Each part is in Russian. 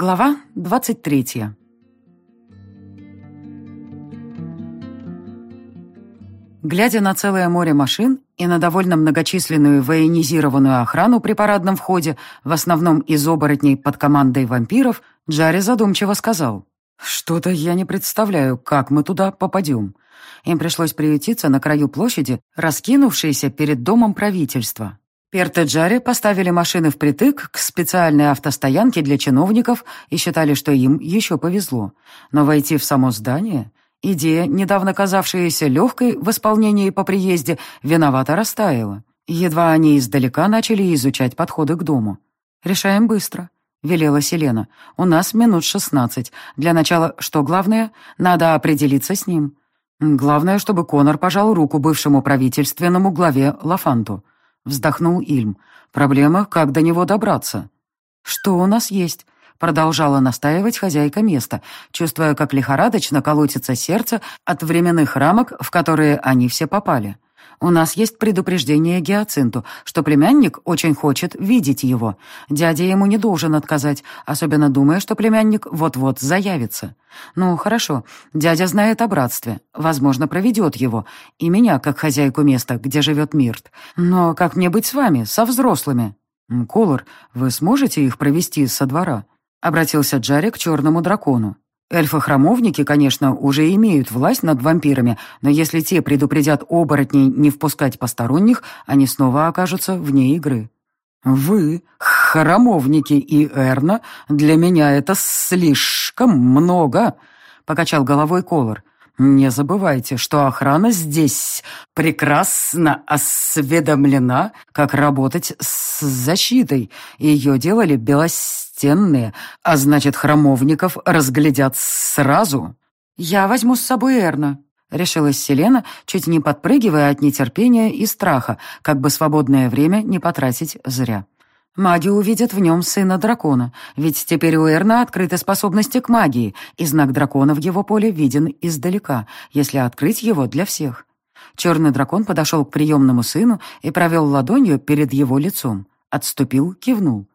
Глава 23 Глядя на целое море машин и на довольно многочисленную военизированную охрану при парадном входе, в основном из оборотней под командой вампиров, Джарри задумчиво сказал, «Что-то я не представляю, как мы туда попадем». Им пришлось приютиться на краю площади, раскинувшейся перед домом правительства. Перт и Джарри поставили машины впритык к специальной автостоянке для чиновников и считали, что им еще повезло. Но войти в само здание... Идея, недавно казавшаяся легкой в исполнении по приезде, виновато растаяла. Едва они издалека начали изучать подходы к дому. «Решаем быстро», — велела Селена. «У нас минут шестнадцать. Для начала, что главное, надо определиться с ним. Главное, чтобы Конор пожал руку бывшему правительственному главе Лафанту». Вздохнул Ильм. «Проблема, как до него добраться?» «Что у нас есть?» Продолжала настаивать хозяйка места, чувствуя, как лихорадочно колотится сердце от временных рамок, в которые они все попали. У нас есть предупреждение Гиацинту, что племянник очень хочет видеть его. Дядя ему не должен отказать, особенно думая, что племянник вот-вот заявится. Ну, хорошо, дядя знает о братстве, возможно, проведет его, и меня, как хозяйку места, где живет Мирт. Но как мне быть с вами, со взрослыми? Колор, вы сможете их провести со двора? Обратился Джарри к черному дракону. Эльфы-храмовники, конечно, уже имеют власть над вампирами, но если те предупредят оборотней не впускать посторонних, они снова окажутся вне игры. «Вы, храмовники и Эрна, для меня это слишком много», — покачал головой Колор. «Не забывайте, что охрана здесь прекрасно осведомлена, как работать с защитой. Ее делали белостенные, а значит, храмовников разглядят сразу». «Я возьму с собой Эрна», — решилась Селена, чуть не подпрыгивая от нетерпения и страха, как бы свободное время не потратить зря. Маги увидят в нем сына дракона, ведь теперь у Эрна открыты способности к магии, и знак дракона в его поле виден издалека, если открыть его для всех. Черный дракон подошел к приемному сыну и провел ладонью перед его лицом. Отступил, кивнул.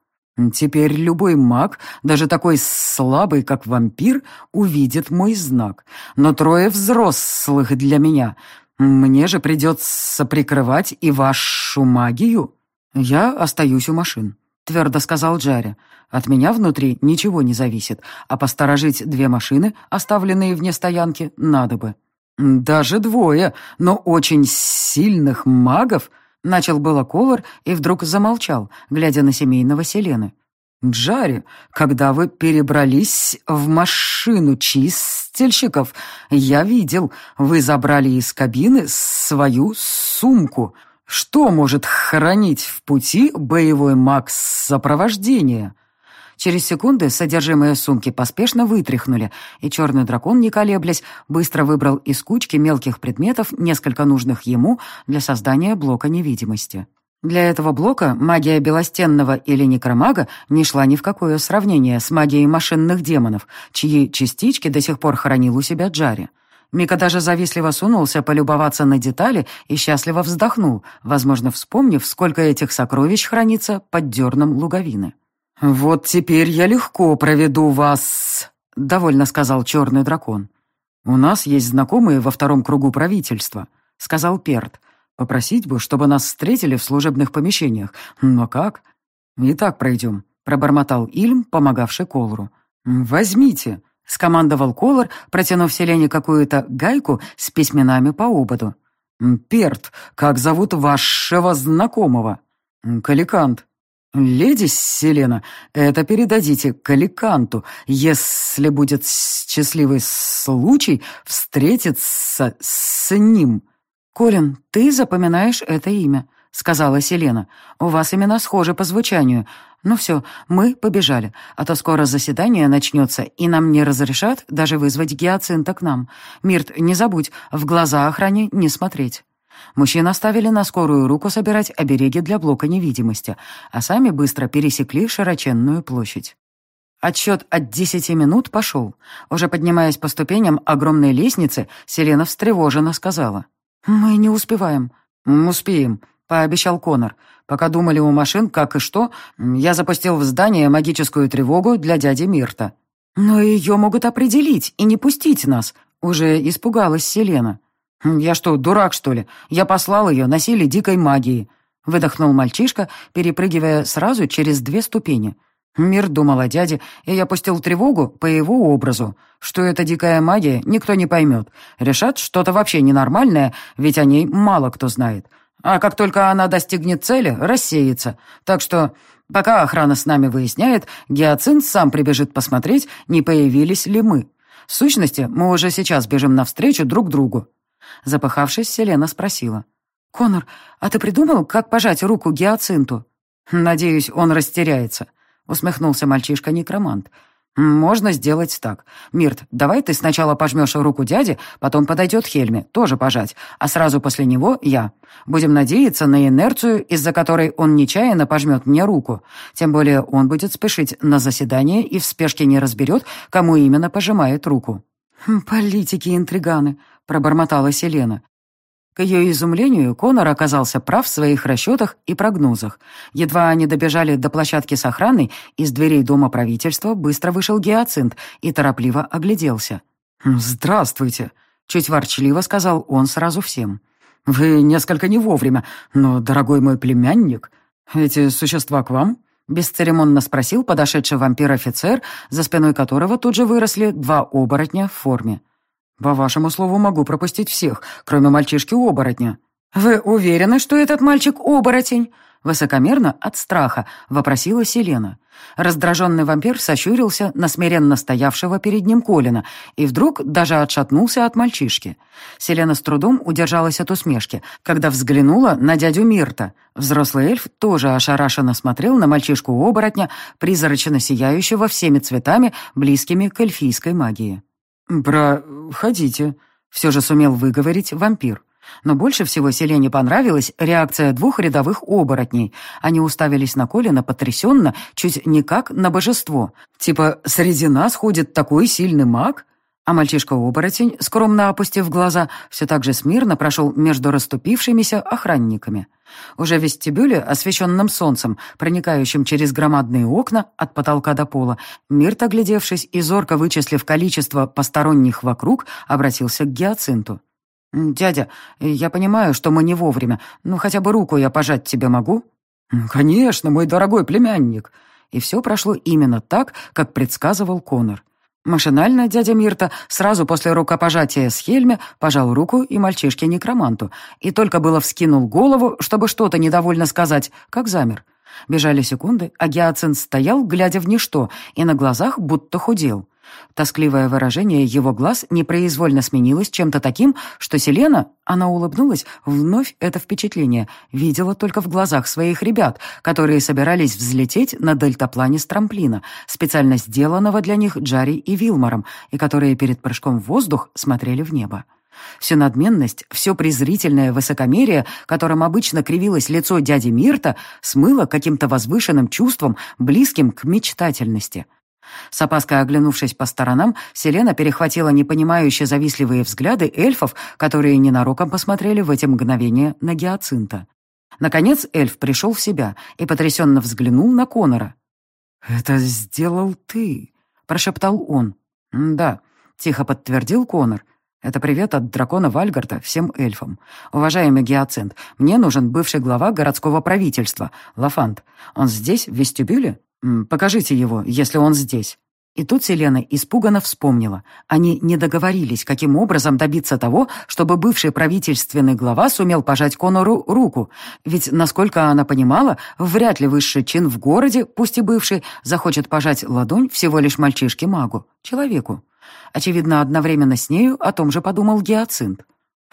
«Теперь любой маг, даже такой слабый, как вампир, увидит мой знак. Но трое взрослых для меня. Мне же придется прикрывать и вашу магию». «Я остаюсь у машин», — твердо сказал Джарри. «От меня внутри ничего не зависит, а посторожить две машины, оставленные вне стоянки, надо бы». «Даже двое, но очень сильных магов», — начал было Колор и вдруг замолчал, глядя на семейного Селены. «Джарри, когда вы перебрались в машину чистильщиков, я видел, вы забрали из кабины свою сумку». Что может хранить в пути боевой маг сопровождения? Через секунды содержимое сумки поспешно вытряхнули, и черный дракон, не колеблясь, быстро выбрал из кучки мелких предметов несколько нужных ему для создания блока невидимости. Для этого блока магия Белостенного или Некромага не шла ни в какое сравнение с магией машинных демонов, чьи частички до сих пор хранил у себя Джари. Мика даже завистливо сунулся полюбоваться на детали и счастливо вздохнул, возможно, вспомнив, сколько этих сокровищ хранится под дерном луговины. «Вот теперь я легко проведу вас», — довольно сказал черный дракон. «У нас есть знакомые во втором кругу правительства», — сказал Перт. «Попросить бы, чтобы нас встретили в служебных помещениях. Но как?» «И так пройдем», — пробормотал Ильм, помогавший Колру. «Возьмите», — скомандовал Колор, протянув Селене какую-то гайку с письменами по ободу. «Перт, как зовут вашего знакомого?» «Каликант». «Леди Селена, это передадите Каликанту, если будет счастливый случай встретиться с ним». «Колин, ты запоминаешь это имя», — сказала Селена. «У вас имена схожи по звучанию. Ну все, мы побежали, а то скоро заседание начнется, и нам не разрешат даже вызвать гиацинта к нам. Мирт, не забудь, в глаза охране не смотреть». Мужчин оставили на скорую руку собирать обереги для блока невидимости, а сами быстро пересекли широченную площадь. Отсчет от десяти минут пошел. Уже поднимаясь по ступеням огромной лестницы, Селена встревоженно сказала. «Мы не успеваем». «Успеем», — пообещал Конор. «Пока думали у машин, как и что, я запустил в здание магическую тревогу для дяди Мирта». «Но ее могут определить и не пустить нас», — уже испугалась Селена. «Я что, дурак, что ли? Я послал ее на силе дикой магии», — выдохнул мальчишка, перепрыгивая сразу через две ступени. Мир думал о дяде, и я пустил тревогу по его образу. Что это дикая магия, никто не поймет. Решат что-то вообще ненормальное, ведь о ней мало кто знает. А как только она достигнет цели, рассеется. Так что, пока охрана с нами выясняет, Гиацинт сам прибежит посмотреть, не появились ли мы. В сущности, мы уже сейчас бежим навстречу друг другу. Запыхавшись, Селена спросила. «Конор, а ты придумал, как пожать руку Гиацинту?» «Надеюсь, он растеряется», — усмехнулся мальчишка-некромант. «Можно сделать так. Мирт, давай ты сначала пожмешь руку дяде, потом подойдет Хельме, тоже пожать, а сразу после него я. Будем надеяться на инерцию, из-за которой он нечаянно пожмет мне руку. Тем более он будет спешить на заседание и в спешке не разберет, кому именно пожимает руку». «Хм, «Политики-интриганы», — пробормотала Селена. К ее изумлению, Конор оказался прав в своих расчетах и прогнозах. Едва они добежали до площадки с охраной, из дверей дома правительства быстро вышел Гиацинт и торопливо огляделся. «Здравствуйте», — чуть ворчливо сказал он сразу всем. «Вы несколько не вовремя, но, дорогой мой племянник, эти существа к вам?» — бесцеремонно спросил подошедший вампир-офицер, за спиной которого тут же выросли два оборотня в форме. «По вашему слову, могу пропустить всех, кроме мальчишки-оборотня». «Вы уверены, что этот мальчик-оборотень?» Высокомерно, от страха, вопросила Селена. Раздраженный вампир сощурился на смиренно стоявшего перед ним Колина и вдруг даже отшатнулся от мальчишки. Селена с трудом удержалась от усмешки, когда взглянула на дядю Мирта. Взрослый эльф тоже ошарашенно смотрел на мальчишку-оборотня, призрачно сияющего всеми цветами, близкими к эльфийской магии. «Проходите», — все же сумел выговорить вампир. Но больше всего Селене понравилась реакция двух рядовых оборотней. Они уставились на Колина потрясенно, чуть не как на божество. Типа, среди нас ходит такой сильный маг? А мальчишка-оборотень, скромно опустив глаза, все так же смирно прошел между расступившимися охранниками. Уже в вестибюле, освещенном солнцем, проникающим через громадные окна от потолка до пола, Мирт, оглядевшись и зорко вычислив количество посторонних вокруг, обратился к Гиацинту. «Дядя, я понимаю, что мы не вовремя, но хотя бы руку я пожать тебе могу?» «Конечно, мой дорогой племянник!» И все прошло именно так, как предсказывал Конор. Машинально дядя Мирта сразу после рукопожатия с Хельме пожал руку и мальчишке-некроманту, и только было вскинул голову, чтобы что-то недовольно сказать, как замер. Бежали секунды, а Гиацин стоял, глядя в ничто, и на глазах будто худел. Тоскливое выражение его глаз непроизвольно сменилось чем-то таким, что Селена, она улыбнулась, вновь это впечатление, видела только в глазах своих ребят, которые собирались взлететь на дельтаплане с трамплина, специально сделанного для них Джари и Вилмором, и которые перед прыжком в воздух смотрели в небо. Всю надменность, все презрительное высокомерие, которым обычно кривилось лицо дяди Мирта, смыло каким-то возвышенным чувством, близким к мечтательности. С опаской оглянувшись по сторонам, Селена перехватила непонимающие завистливые взгляды эльфов, которые ненароком посмотрели в эти мгновения на гиацинта. Наконец эльф пришел в себя и потрясенно взглянул на Конора. «Это сделал ты», — прошептал он. «Да», — тихо подтвердил Конор. «Это привет от дракона Вальгарта всем эльфам. Уважаемый гиацинт, мне нужен бывший глава городского правительства, Лафант. Он здесь, в вестибюле?» «Покажите его, если он здесь». И тут Селена испуганно вспомнила. Они не договорились, каким образом добиться того, чтобы бывший правительственный глава сумел пожать Конору руку. Ведь, насколько она понимала, вряд ли высший чин в городе, пусть и бывший, захочет пожать ладонь всего лишь мальчишке-магу, человеку. Очевидно, одновременно с нею о том же подумал Гиацинт.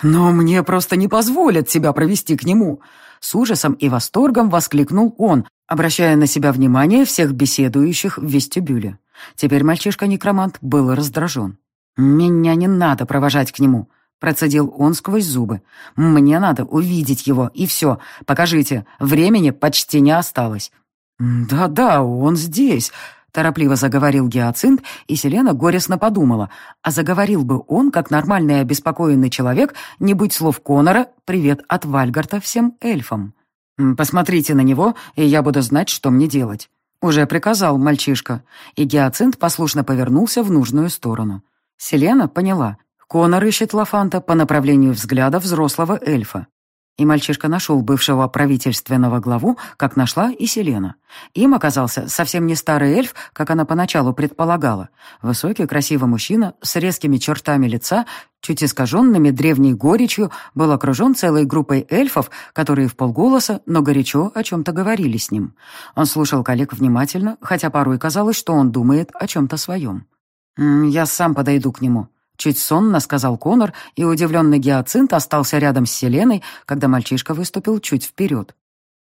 «Но мне просто не позволят тебя провести к нему!» С ужасом и восторгом воскликнул он, обращая на себя внимание всех беседующих в вестибюле. Теперь мальчишка-некромант был раздражен. «Меня не надо провожать к нему», — процедил он сквозь зубы. «Мне надо увидеть его, и все. Покажите. Времени почти не осталось». «Да-да, он здесь», Торопливо заговорил Гиацинт, и Селена горестно подумала, а заговорил бы он, как нормальный обеспокоенный человек, не будь слов Конора, привет от Вальгарта всем эльфам. «Посмотрите на него, и я буду знать, что мне делать». Уже приказал мальчишка, и Гиацинт послушно повернулся в нужную сторону. Селена поняла. Конор ищет Лафанта по направлению взгляда взрослого эльфа. И мальчишка нашел бывшего правительственного главу, как нашла и Селена. Им оказался совсем не старый эльф, как она поначалу предполагала. Высокий, красивый мужчина с резкими чертами лица, чуть искаженными древней горечью, был окружен целой группой эльфов, которые в полголоса, но горячо о чем-то говорили с ним. Он слушал коллег внимательно, хотя порой казалось, что он думает о чем-то своем. «Я сам подойду к нему», Чуть сонно сказал Конор, и удивленный гиацинт остался рядом с Селеной, когда мальчишка выступил чуть вперед.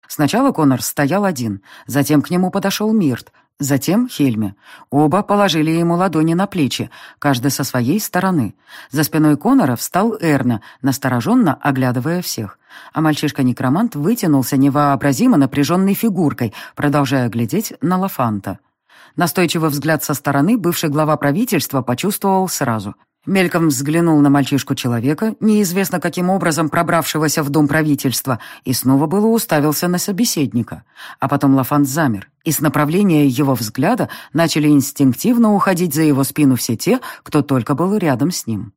Сначала Конор стоял один, затем к нему подошел Мирт, затем Хельме. Оба положили ему ладони на плечи, каждый со своей стороны. За спиной Конора встал Эрна, настороженно оглядывая всех. А мальчишка-некромант вытянулся невообразимо напряженной фигуркой, продолжая глядеть на Лафанта. Настойчивый взгляд со стороны бывший глава правительства почувствовал сразу — Мельком взглянул на мальчишку-человека, неизвестно каким образом пробравшегося в дом правительства, и снова было уставился на собеседника. А потом Лафант замер, и с направления его взгляда начали инстинктивно уходить за его спину все те, кто только был рядом с ним.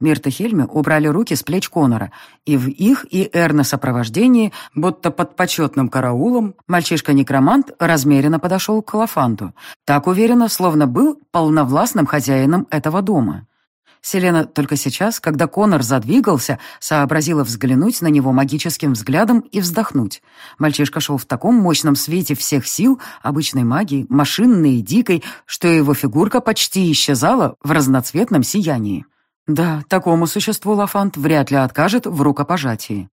Мирт и Хельме убрали руки с плеч Конора, и в их и Эрна сопровождении, будто под почетным караулом, мальчишка-некромант размеренно подошел к Лафанту, так уверенно, словно был полновластным хозяином этого дома. Селена только сейчас, когда Конор задвигался, сообразила взглянуть на него магическим взглядом и вздохнуть. Мальчишка шел в таком мощном свете всех сил, обычной магии, машинной и дикой, что его фигурка почти исчезала в разноцветном сиянии. Да, такому существу Лафант вряд ли откажет в рукопожатии.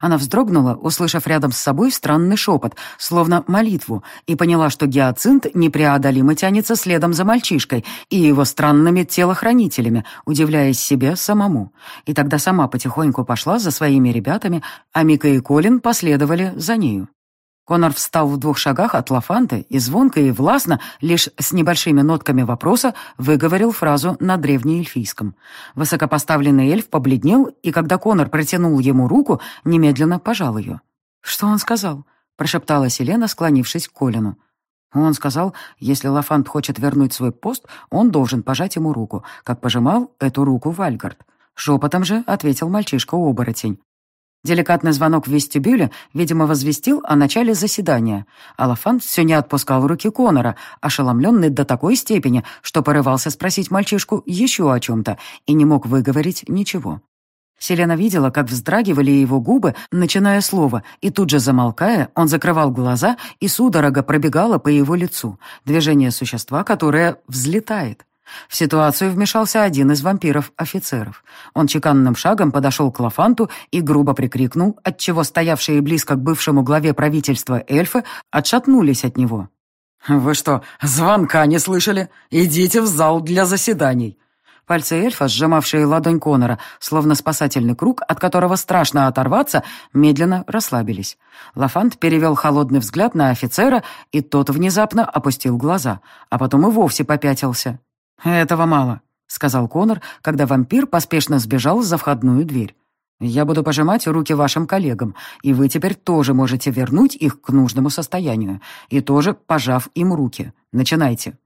Она вздрогнула, услышав рядом с собой странный шепот, словно молитву, и поняла, что гиацинт непреодолимо тянется следом за мальчишкой и его странными телохранителями, удивляясь себе самому. И тогда сама потихоньку пошла за своими ребятами, а Мика и Колин последовали за нею. Конор встал в двух шагах от Лафанты и звонко и властно, лишь с небольшими нотками вопроса, выговорил фразу на древнеэльфийском. Высокопоставленный эльф побледнел, и когда Конор протянул ему руку, немедленно пожал ее. «Что он сказал?» — прошептала Селена, склонившись к Колину. Он сказал, если Лафант хочет вернуть свой пост, он должен пожать ему руку, как пожимал эту руку Вальгард. Шепотом же ответил мальчишка-оборотень. Деликатный звонок в вестибюле, видимо, возвестил о начале заседания. Алафант все не отпускал руки Конора, ошеломленный до такой степени, что порывался спросить мальчишку еще о чем-то и не мог выговорить ничего. Селена видела, как вздрагивали его губы, начиная слово, и тут же замолкая, он закрывал глаза, и судорога пробегала по его лицу, движение существа, которое взлетает. В ситуацию вмешался один из вампиров-офицеров. Он чеканным шагом подошел к Лафанту и грубо прикрикнул, отчего стоявшие близко к бывшему главе правительства эльфы отшатнулись от него. «Вы что, звонка не слышали? Идите в зал для заседаний!» Пальцы эльфа, сжимавшие ладонь Конора, словно спасательный круг, от которого страшно оторваться, медленно расслабились. Лафант перевел холодный взгляд на офицера, и тот внезапно опустил глаза, а потом и вовсе попятился. «Этого мало», — сказал Конор, когда вампир поспешно сбежал за входную дверь. «Я буду пожимать руки вашим коллегам, и вы теперь тоже можете вернуть их к нужному состоянию, и тоже пожав им руки. Начинайте».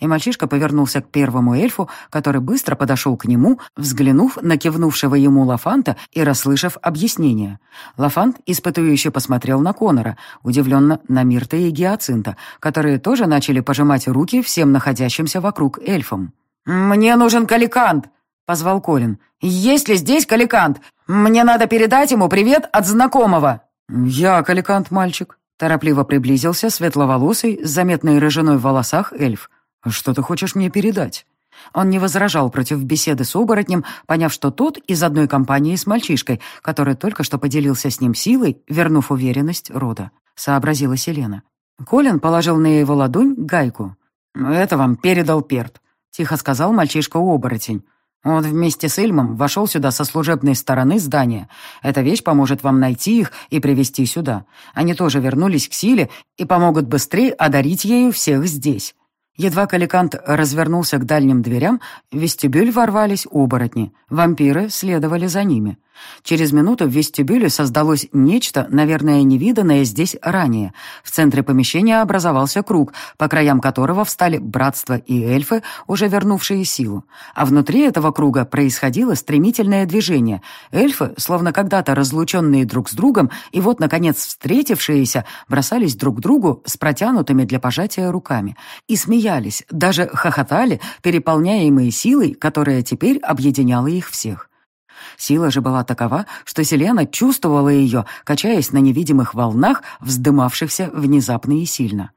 И мальчишка повернулся к первому эльфу, который быстро подошел к нему, взглянув на кивнувшего ему Лафанта и расслышав объяснение. Лафант испытующе посмотрел на Конора, удивленно на Мирта и Гиацинта, которые тоже начали пожимать руки всем находящимся вокруг эльфам. «Мне нужен каликант!» — позвал Колин. «Есть ли здесь каликант? Мне надо передать ему привет от знакомого!» «Я каликант, мальчик», — торопливо приблизился светловолосый, с заметной рыжиной в волосах эльф. «Что ты хочешь мне передать?» Он не возражал против беседы с оборотнем, поняв, что тот из одной компании с мальчишкой, который только что поделился с ним силой, вернув уверенность рода, сообразила Селена. Колин положил на его ладонь гайку. «Это вам передал Перт», — тихо сказал мальчишка-оборотень. Он вместе с Эльмом вошел сюда со служебной стороны здания. Эта вещь поможет вам найти их и привести сюда. Они тоже вернулись к силе и помогут быстрее одарить ею всех здесь. Едва Каликант развернулся к дальним дверям, в вестибюль ворвались оборотни. Вампиры следовали за ними. Через минуту в вестибюле создалось нечто, наверное, невиданное здесь ранее. В центре помещения образовался круг, по краям которого встали братство и эльфы, уже вернувшие силу. А внутри этого круга происходило стремительное движение. Эльфы, словно когда-то разлученные друг с другом, и вот, наконец, встретившиеся, бросались друг к другу с протянутыми для пожатия руками. И смеялись, даже хохотали, переполняемые силой, которая теперь объединяла их всех. Сила же была такова, что Селена чувствовала ее, качаясь на невидимых волнах, вздымавшихся внезапно и сильно.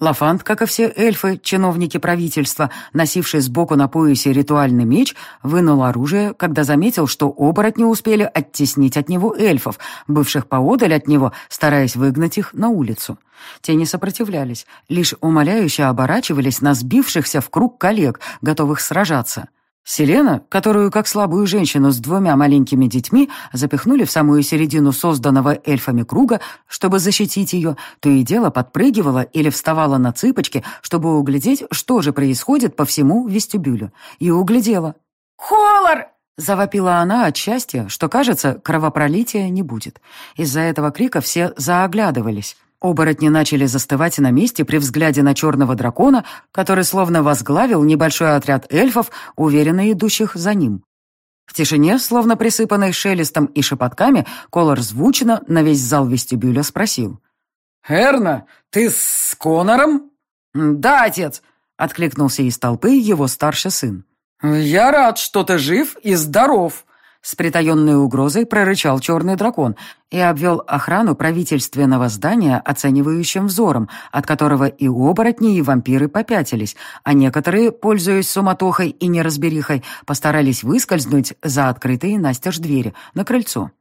Лафант, как и все эльфы, чиновники правительства, носившие сбоку на поясе ритуальный меч, вынул оружие, когда заметил, что оборотни успели оттеснить от него эльфов, бывших поодаль от него, стараясь выгнать их на улицу. Те не сопротивлялись, лишь умоляюще оборачивались на сбившихся в круг коллег, готовых сражаться. Селена, которую, как слабую женщину с двумя маленькими детьми, запихнули в самую середину созданного эльфами круга, чтобы защитить ее, то и дело подпрыгивала или вставала на цыпочки, чтобы углядеть, что же происходит по всему вестибюлю. И углядела. «Холор!» Завопила она от счастья, что, кажется, кровопролития не будет. Из-за этого крика все зааглядывались. Оборотни начали застывать на месте при взгляде на черного дракона, который словно возглавил небольшой отряд эльфов, уверенно идущих за ним. В тишине, словно присыпанной шелестом и шепотками, Колор звучно на весь зал вестибюля спросил. «Эрна, ты с Конором?» «Да, отец», — откликнулся из толпы его старший сын. «Я рад, что ты жив и здоров», с притаенной угрозой прорычал черный дракон и обвел охрану правительственного здания оценивающим взором, от которого и оборотни, и вампиры попятились, а некоторые, пользуясь суматохой и неразберихой, постарались выскользнуть за открытые настежь двери на крыльцо.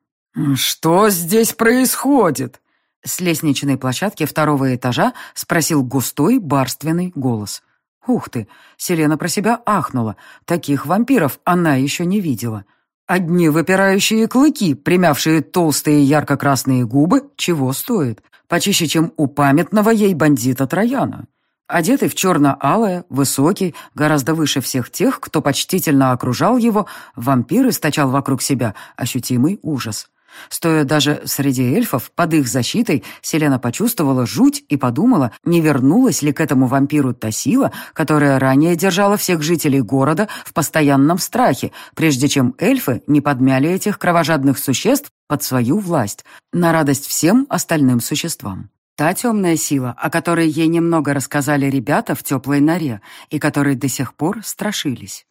«Что здесь происходит?» С лестничной площадки второго этажа спросил густой барственный голос. «Ух ты!» Селена про себя ахнула. Таких вампиров она еще не видела. Одни выпирающие клыки, примявшие толстые ярко-красные губы, чего стоит? Почище, чем у памятного ей бандита Трояна. Одетый в черно-алое, высокий, гораздо выше всех тех, кто почтительно окружал его, вампир источал вокруг себя ощутимый ужас. Стоя даже среди эльфов, под их защитой, Селена почувствовала жуть и подумала, не вернулась ли к этому вампиру та сила, которая ранее держала всех жителей города в постоянном страхе, прежде чем эльфы не подмяли этих кровожадных существ под свою власть, на радость всем остальным существам. Та темная сила, о которой ей немного рассказали ребята в теплой норе и которой до сих пор страшились.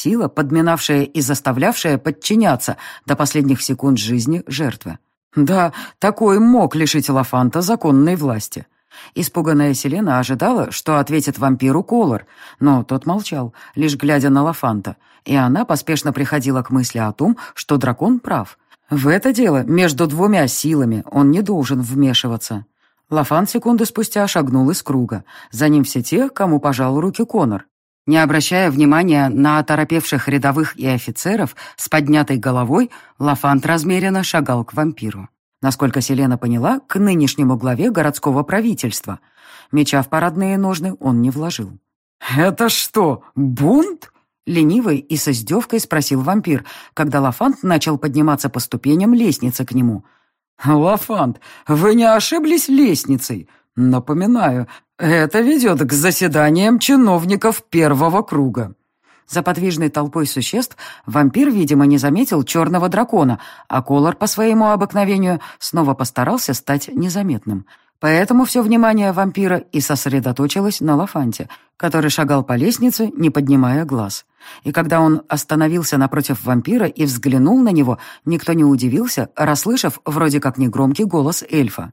Сила, подминавшая и заставлявшая подчиняться до последних секунд жизни жертвы. Да, такой мог лишить Лафанта законной власти. Испуганная Селена ожидала, что ответит вампиру Колор, но тот молчал, лишь глядя на Лафанта, и она поспешно приходила к мысли о том, что дракон прав. В это дело между двумя силами он не должен вмешиваться. Лафан секунды спустя шагнул из круга. За ним все те, кому пожал руки Конор. Не обращая внимания на оторопевших рядовых и офицеров, с поднятой головой Лафант размеренно шагал к вампиру. Насколько Селена поняла, к нынешнему главе городского правительства. Меча в парадные ножны он не вложил. «Это что, бунт?» Ленивый и с издевкой спросил вампир, когда Лафант начал подниматься по ступеням лестницы к нему. «Лафант, вы не ошиблись лестницей? Напоминаю, это ведет к заседаниям чиновников первого круга. За подвижной толпой существ вампир, видимо, не заметил черного дракона, а Колор по своему обыкновению снова постарался стать незаметным. Поэтому все внимание вампира и сосредоточилось на Лафанте, который шагал по лестнице, не поднимая глаз. И когда он остановился напротив вампира и взглянул на него, никто не удивился, расслышав вроде как негромкий голос эльфа.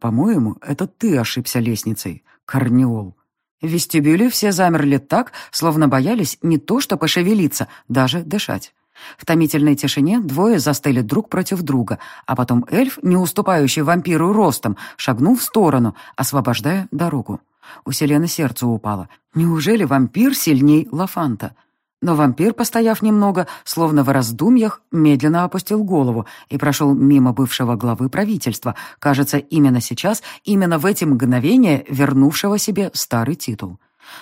«По-моему, это ты ошибся лестницей, Корнеол». В вестибюле все замерли так, словно боялись не то что пошевелиться, даже дышать. В томительной тишине двое застыли друг против друга, а потом эльф, не уступающий вампиру ростом, шагнул в сторону, освобождая дорогу. У Селены сердце упало. Неужели вампир сильней Лафанта? Но вампир, постояв немного, словно в раздумьях, медленно опустил голову и прошел мимо бывшего главы правительства, кажется, именно сейчас, именно в эти мгновения вернувшего себе старый титул.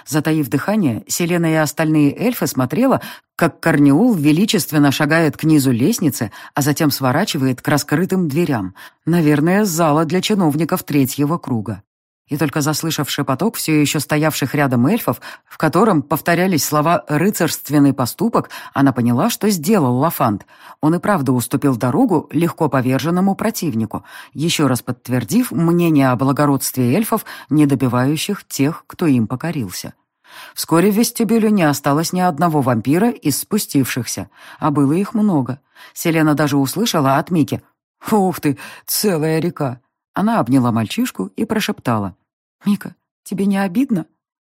Затаив дыхание, Селена и остальные эльфы смотрела, как Корнеул величественно шагает к низу лестницы, а затем сворачивает к раскрытым дверям, наверное, зала для чиновников третьего круга. И только заслышав шепоток все еще стоявших рядом эльфов, в котором повторялись слова «рыцарственный поступок», она поняла, что сделал Лафант. Он и правда уступил дорогу легко поверженному противнику, еще раз подтвердив мнение о благородстве эльфов, не добивающих тех, кто им покорился. Вскоре в вестибюле не осталось ни одного вампира из спустившихся, а было их много. Селена даже услышала от Мики «Ух ты, целая река!» Она обняла мальчишку и прошептала. «Мика, тебе не обидно?»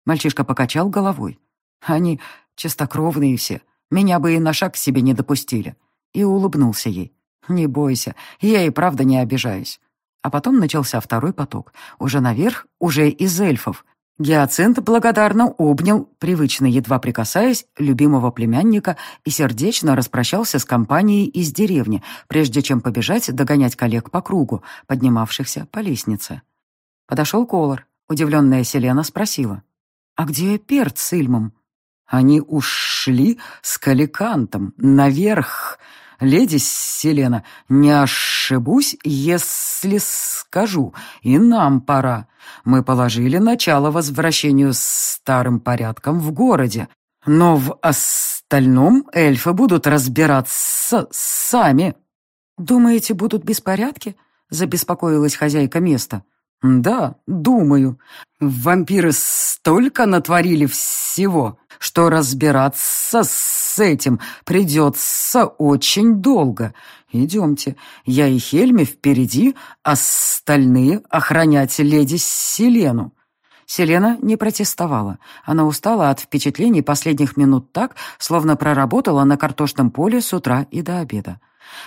Мальчишка покачал головой. «Они чистокровные все. Меня бы и на шаг к себе не допустили». И улыбнулся ей. «Не бойся, я и правда не обижаюсь». А потом начался второй поток. Уже наверх, уже из эльфов. Гиацинт благодарно обнял, привычно едва прикасаясь, любимого племянника и сердечно распрощался с компанией из деревни, прежде чем побежать догонять коллег по кругу, поднимавшихся по лестнице. Подошел Колор. Удивленная Селена спросила. «А где Перт с Ильмом?» «Они ушли с Каликантом наверх. Леди Селена, не ошибусь, если скажу, и нам пора. Мы положили начало возвращению старым порядком в городе, но в остальном эльфы будут разбираться сами». «Думаете, будут беспорядки?» — забеспокоилась хозяйка места. «Да, думаю. Вампиры столько натворили всего, что разбираться с этим придется очень долго. Идемте, я и Хельми впереди, остальные охранять леди Селену». Селена не протестовала. Она устала от впечатлений последних минут так, словно проработала на картошном поле с утра и до обеда.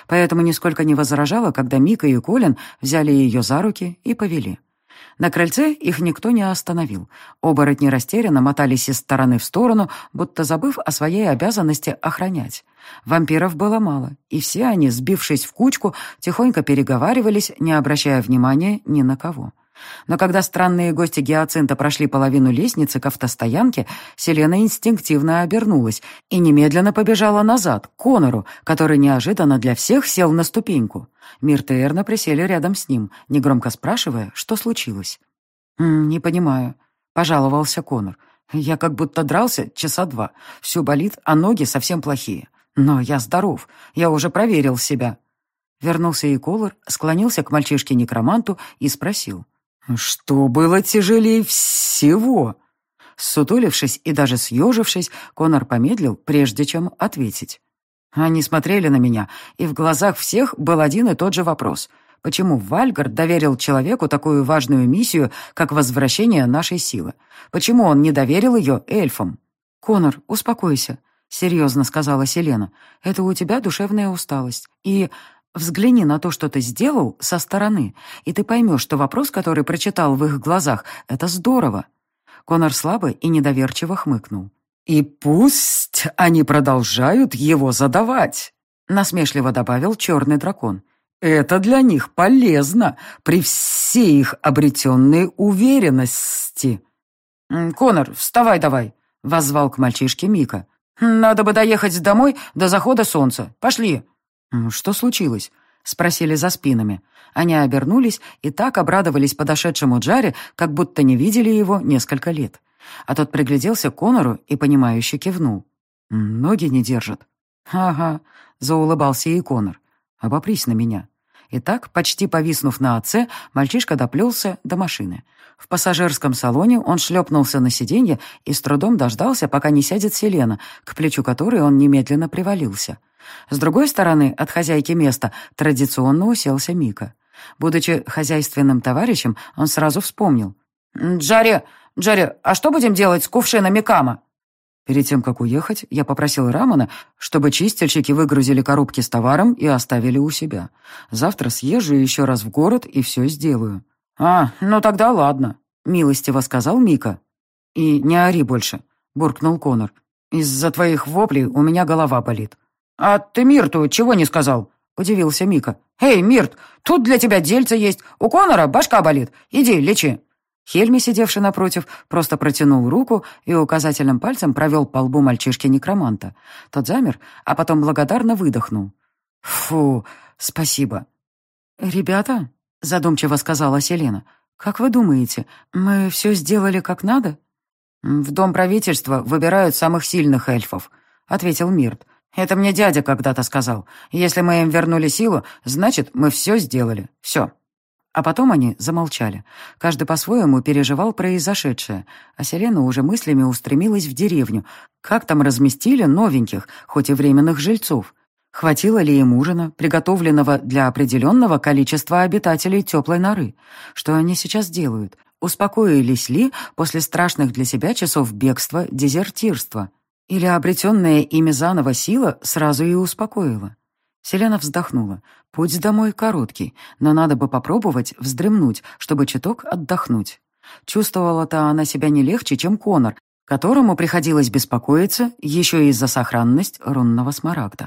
Поэтому нисколько не возражала, когда Мика и Колин взяли ее за руки и повели. На крыльце их никто не остановил. Оборотни растерянно мотались из стороны в сторону, будто забыв о своей обязанности охранять. Вампиров было мало, и все они, сбившись в кучку, тихонько переговаривались, не обращая внимания ни на кого. Но когда странные гости Гиацинта прошли половину лестницы к автостоянке, Селена инстинктивно обернулась и немедленно побежала назад, к Конору, который неожиданно для всех сел на ступеньку. Мирта и Эрна присели рядом с ним, негромко спрашивая, что случилось. «Не понимаю», — пожаловался Конор. «Я как будто дрался часа два. Все болит, а ноги совсем плохие. Но я здоров. Я уже проверил себя». Вернулся и Колор, склонился к мальчишке-некроманту и спросил. «Что было тяжелее всего?» Сутулившись и даже съежившись, Конор помедлил, прежде чем ответить. Они смотрели на меня, и в глазах всех был один и тот же вопрос. Почему Вальгард доверил человеку такую важную миссию, как возвращение нашей силы? Почему он не доверил ее эльфам? «Конор, успокойся», — серьезно сказала Селена. «Это у тебя душевная усталость. И Взгляни на то, что ты сделал, со стороны, и ты поймешь, что вопрос, который прочитал в их глазах, — это здорово». Конор слабо и недоверчиво хмыкнул. «И пусть они продолжают его задавать», — насмешливо добавил черный дракон. «Это для них полезно при всей их обретенной уверенности». «Конор, вставай давай», — воззвал к мальчишке Мика. «Надо бы доехать домой до захода солнца. Пошли». «Что случилось?» — спросили за спинами. Они обернулись и так обрадовались подошедшему Джаре, как будто не видели его несколько лет. А тот пригляделся к Конору и, понимающе кивнул. «Ноги не держат». «Ага», — заулыбался и Конор. «Обопрись на меня». И так, почти повиснув на отце, мальчишка доплелся до машины. В пассажирском салоне он шлепнулся на сиденье и с трудом дождался, пока не сядет Селена, к плечу которой он немедленно привалился. С другой стороны, от хозяйки места традиционно уселся Мика. Будучи хозяйственным товарищем, он сразу вспомнил. «Джарри, Джарри, а что будем делать с кувшинами Кама?» Перед тем, как уехать, я попросил Рамана, чтобы чистильщики выгрузили коробки с товаром и оставили у себя. Завтра съезжу еще раз в город и все сделаю. «А, ну тогда ладно», — милостиво сказал Мика. «И не ори больше», — буркнул Конор. «Из-за твоих воплей у меня голова болит». «А ты Мирту чего не сказал?» — удивился Мика. «Эй, Мирт, тут для тебя дельце есть. У Конора башка болит. Иди, лечи». Хельми, сидевший напротив, просто протянул руку и указательным пальцем провел по лбу мальчишки-некроманта. Тот замер, а потом благодарно выдохнул. «Фу, спасибо». «Ребята», — задумчиво сказала Селена, — «как вы думаете, мы все сделали как надо?» «В Дом правительства выбирают самых сильных эльфов», — ответил Мирт. «Это мне дядя когда-то сказал. Если мы им вернули силу, значит, мы все сделали. Все». А потом они замолчали. Каждый по-своему переживал произошедшее, а Селена уже мыслями устремилась в деревню. Как там разместили новеньких, хоть и временных жильцов? Хватило ли им ужина, приготовленного для определенного количества обитателей теплой норы? Что они сейчас делают? Успокоились ли после страшных для себя часов бегства, дезертирства? Или обретенная ими заново сила сразу и успокоила? Селена вздохнула. Путь домой короткий, но надо бы попробовать вздремнуть, чтобы чуток отдохнуть. Чувствовала-то она себя не легче, чем Конор, которому приходилось беспокоиться еще и за сохранность рунного смарагда.